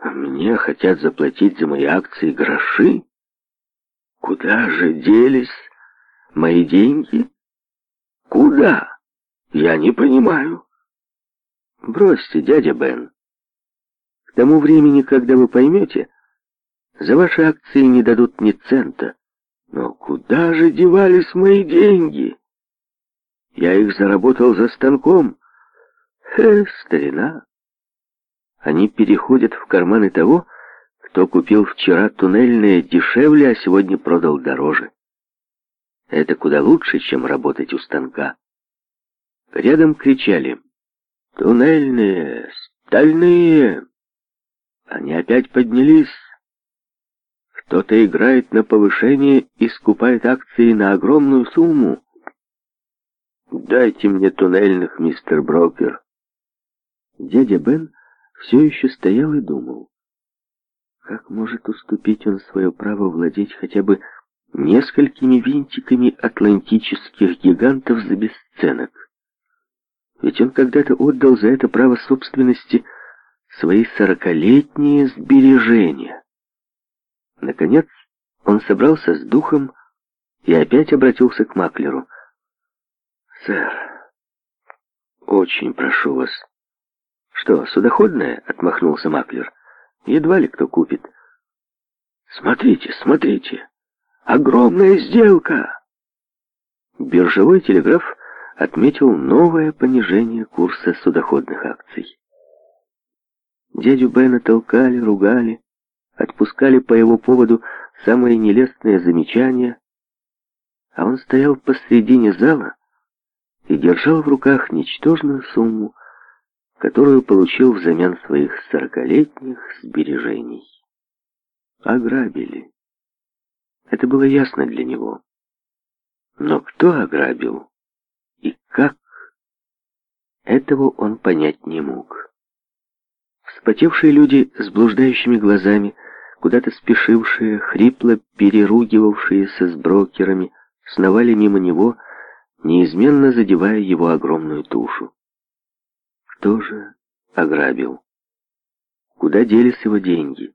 А мне хотят заплатить за мои акции гроши? Куда же делись мои деньги? Куда? Я не понимаю. Бросьте, дядя Бен. К тому времени, когда вы поймете, за ваши акции не дадут ни цента. Но куда же девались мои деньги? Я их заработал за станком. Э, старина, они переходят в карманы того, кто купил вчера туннельные дешевле, а сегодня продал дороже. Это куда лучше, чем работать у станка. Рядом кричали «Туннельные! Стальные!» Они опять поднялись. Кто-то играет на повышение и скупает акции на огромную сумму. «Дайте мне туннельных, мистер Брокер!» Дядя Бен все еще стоял и думал, как может уступить он свое право владеть хотя бы несколькими винтиками атлантических гигантов за бесценок. Ведь он когда-то отдал за это право собственности свои сорокалетние сбережения. Наконец он собрался с духом и опять обратился к маклеру. «Сэр, очень прошу вас, «Что, судоходная?» — отмахнулся Маклер. «Едва ли кто купит». «Смотрите, смотрите! Огромная сделка!» Биржевой телеграф отметил новое понижение курса судоходных акций. Дядю Бена толкали, ругали, отпускали по его поводу самые нелестные замечания, а он стоял посредине зала и держал в руках ничтожную сумму которую получил взамен своих сорокалетних сбережений. Ограбили. Это было ясно для него. Но кто ограбил и как, этого он понять не мог. Вспотевшие люди с блуждающими глазами, куда-то спешившие, хрипло переругивавшиеся с брокерами, сновали мимо него, неизменно задевая его огромную тушу тоже ограбил? Куда делись его деньги?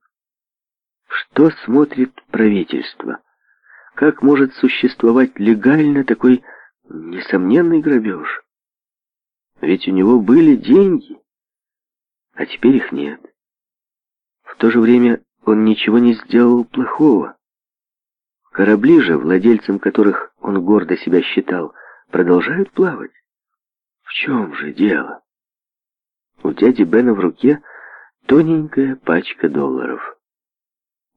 Что смотрит правительство? Как может существовать легально такой несомненный грабеж? Ведь у него были деньги, а теперь их нет. В то же время он ничего не сделал плохого. Корабли же, владельцем которых он гордо себя считал, продолжают плавать. В чем же дело? У дяди Бена в руке тоненькая пачка долларов.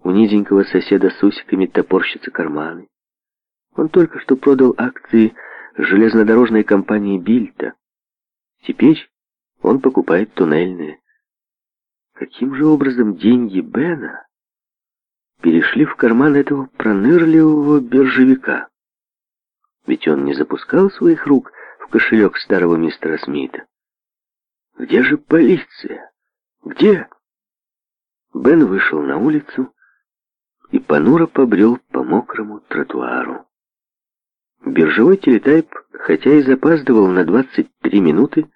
У низенького соседа с усиками топорщатся карманы. Он только что продал акции железнодорожной компании «Бильта». Теперь он покупает туннельные. Каким же образом деньги Бена перешли в карман этого пронырливого биржевика? Ведь он не запускал своих рук в кошелек старого мистера Смита. Где же полиция? Где? Бен вышел на улицу и понуро побрел по мокрому тротуару. Биржевой телетайп, хотя и запаздывал на 23 минуты,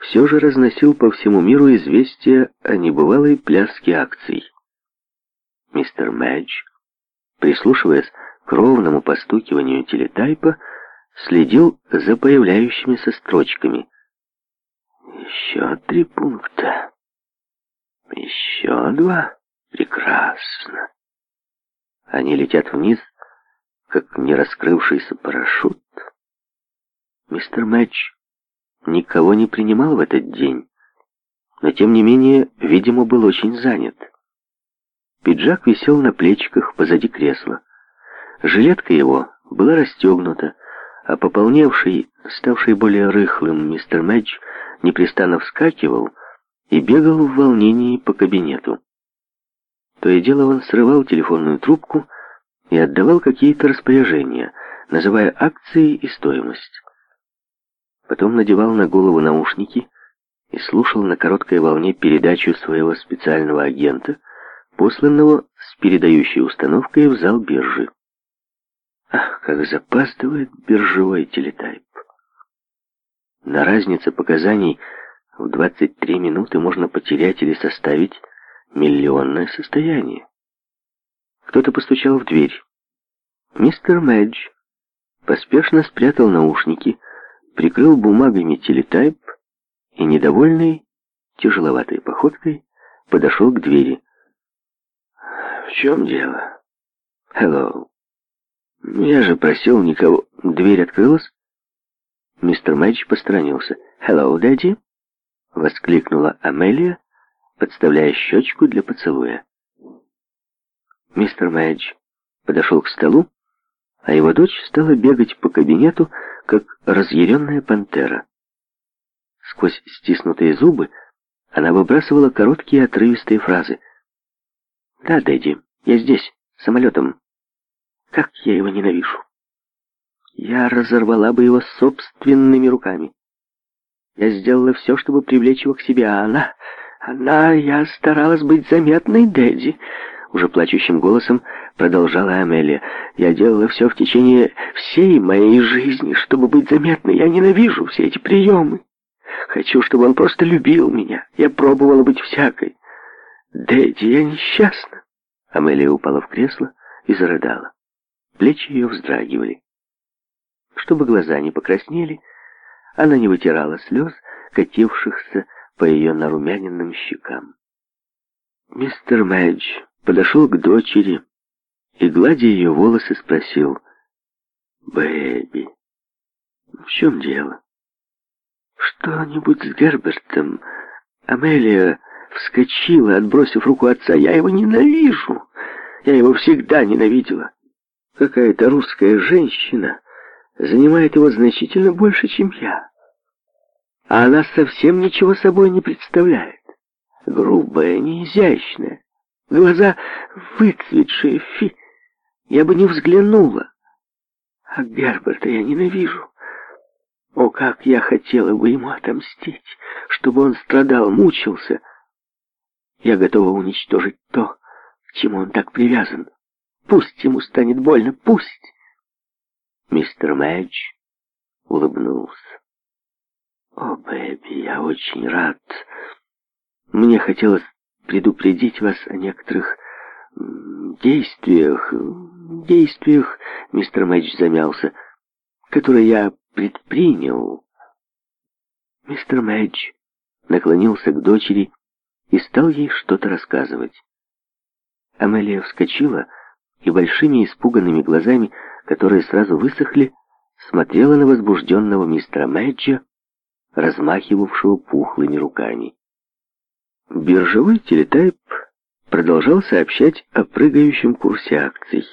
все же разносил по всему миру известия о небывалой пляске акций. Мистер Мэдж, прислушиваясь к ровному постукиванию телетайпа, следил за появляющимися строчками. Еще три пункта. Еще два. Прекрасно. Они летят вниз, как не раскрывшийся парашют. Мистер Мэтч никого не принимал в этот день, но тем не менее, видимо, был очень занят. Пиджак висел на плечиках позади кресла. Жилетка его была расстегнута, а пополневший, ставший более рыхлым мистер Мэдж непрестанно вскакивал и бегал в волнении по кабинету. То и дело он срывал телефонную трубку и отдавал какие-то распоряжения, называя акции и стоимость. Потом надевал на голову наушники и слушал на короткой волне передачу своего специального агента, посланного с передающей установкой в зал биржи. Ах, как запаздывает биржевой телетайп! На разнице показаний в 23 минуты можно потерять или составить миллионное состояние. Кто-то постучал в дверь. Мистер Мэдж поспешно спрятал наушники, прикрыл бумагами телетайп и, недовольный, тяжеловатой походкой, подошел к двери. «В чем дело?» «Хеллоу». «Я же просил никого...» Дверь открылась, Мистер Мэдж посторонился. «Hello, Дэдди!» — воскликнула Амелия, подставляя щечку для поцелуя. Мистер Мэдж подошел к столу, а его дочь стала бегать по кабинету, как разъяренная пантера. Сквозь стиснутые зубы она выбрасывала короткие отрывистые фразы. «Да, Дэдди, я здесь, самолетом. Как я его ненавижу!» Я разорвала бы его собственными руками. Я сделала все, чтобы привлечь его к себе, а она... Она... Я старалась быть заметной, Дэдди. Уже плачущим голосом продолжала Амелия. Я делала все в течение всей моей жизни, чтобы быть заметной. Я ненавижу все эти приемы. Хочу, чтобы он просто любил меня. Я пробовала быть всякой. Дэдди, я несчастна. Амелия упала в кресло и зарыдала. Плечи ее вздрагивали. Чтобы глаза не покраснели, она не вытирала слез, катившихся по ее нарумяненным щекам. Мистер Мэдж подошел к дочери и, гладя ее волосы, спросил, «Бэби, в чем дело?» «Что-нибудь с Гербертом?» Амелия вскочила, отбросив руку отца. «Я его ненавижу! Я его всегда ненавидела! Какая-то русская женщина занимает его значительно больше, чем я. А она совсем ничего собой не представляет. Грубая, неизящная. Глаза выцветшие, фи. Я бы не взглянула. А Герберта я ненавижу. О, как я хотела бы ему отомстить, чтобы он страдал, мучился. Я готова уничтожить то, к чему он так привязан. Пусть ему станет больно, пусть. Мистер Мэдж улыбнулся. «О, Бэби, я очень рад. Мне хотелось предупредить вас о некоторых действиях, действиях, мистер Мэдж замялся, которые я предпринял. Мистер Мэдж наклонился к дочери и стал ей что-то рассказывать. Амелия вскочила и большими испуганными глазами которые сразу высохли, смотрела на возбужденного мистера Мэджа, размахивавшего пухлыми руками. Биржевой телетайп продолжал сообщать о прыгающем курсе акций.